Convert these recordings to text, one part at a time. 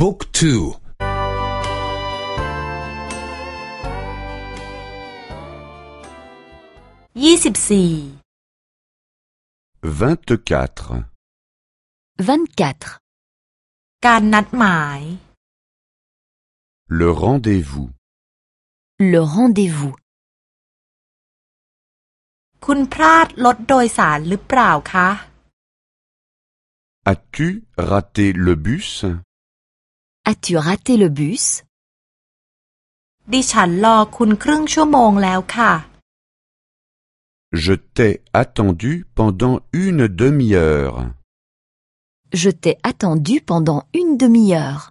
บุ๊กทู ยี่สิบสี่ vingt-quatre, 24. การนัดหมาย le rendez-vous. Le rendez-vous. คุณพลาดรถโดยสารหรือเปล่าคะ As-tu raté le bus As-tu raté le bus ดิฉันรอคุณครึ่งชั่วโมงแล้วค่ะ Je t'ai attendu pendant une demi-heure. Je t'ai attendu pendant une demi-heure.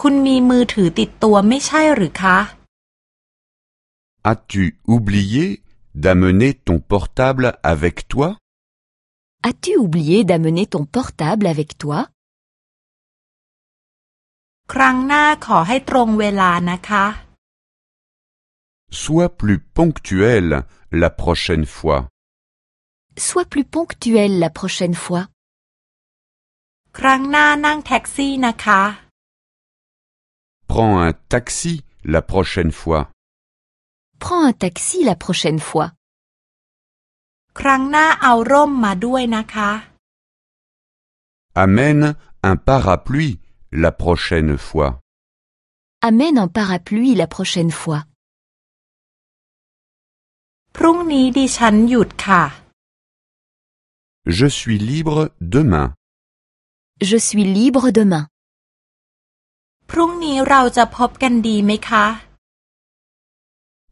คุณมีมือถือติดตัวไม่ใช่หรือคะ As-tu oublié d'amener ton portable avec toi As-tu oublié d'amener ton portable avec toi ครั้งหน้าขอให้ตรงเวลานะคะ Sois plus ponctuel la prochaine fois. Sois plus ponctuel la prochaine fois. ครั้งหน้านั่งแท็กซี่นะคะ Prends un taxi la prochaine fois. Prends un taxi la prochaine fois. ครั้งหน้าเอาร่มมาด้วยนะคะ Amène un parapluie la prochaine fois. Amène un parapluie la prochaine fois. พรุ่งนี้ดิฉันหยุดค่ะ Je suis libre demain. Je suis libre demain. พรุ่งนี้เราจะพบกันดีไหมคะ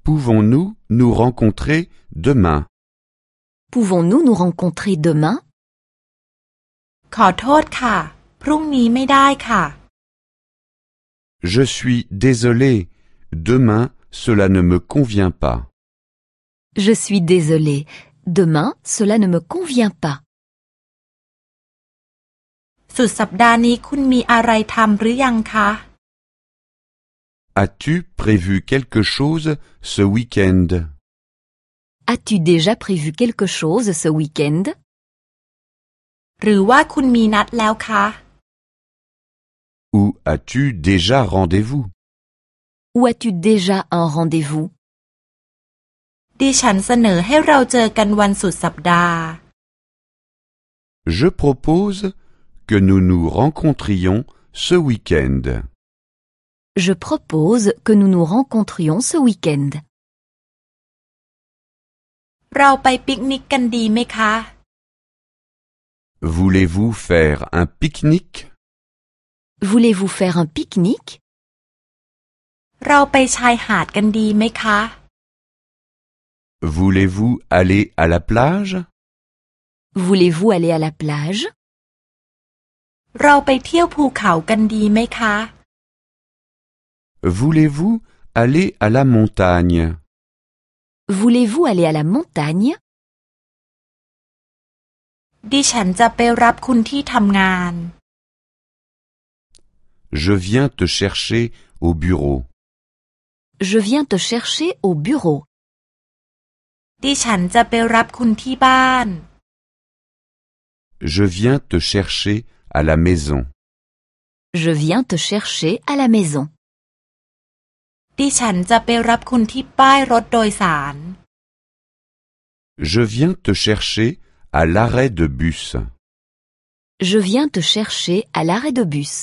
Pouvons-nous nous rencontrer demain Pouvons-nous nous rencontrer demain ขอโทษค่ะ พรุ่งนี้ไม่ได้ค่ะ Je suis désolé. Demain, cela ne me convient pas. Je suis désolé. Demain, cela ne me convient pas. สุดสัปดาห์นี้คุณมีอะไรทำหรือยังคะ As-tu prévu quelque chose ce week-end As-tu déjà prévu quelque chose ce week-end หรือว่าคุณมีนัดแล้วคะ Ou as-tu déjà rendez-vous Ou as-tu déjà un rendez-vous ดิฉันเสนอให้เราเจอกันวันสุดสัปดาห์ Je propose que nous nous rencontrions ce week-end. Je propose que nous nous rencontrions ce week-end. เราไปปิกนิกกันดีไหมคะ Voulez-vous faire un pique-nique Voulez-vous faire un pique-nique เราไปชายหาดกันดีไหมคะ Voulez-vous aller à la plage Voulez-vous aller à la plage เราไปเที่ยวภูเขากันดีไหมคะ Voulez-vous aller à la montagne Voulez-vous aller à la montagne ดิฉันจะไปรับคุณที่ทำงาน Je viens te chercher au bureau. Je viens te chercher au bureau. ดิฉันจะไปรับคุณที่บ้าน Je viens te chercher à la maison. Je viens te chercher à la maison. ดิฉันจะไปรับคุณที่ป้ายรถโดยสาร Je viens te chercher à l'arrêt de bus. Je viens te chercher à l'arrêt de bus.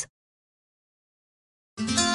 Thank you.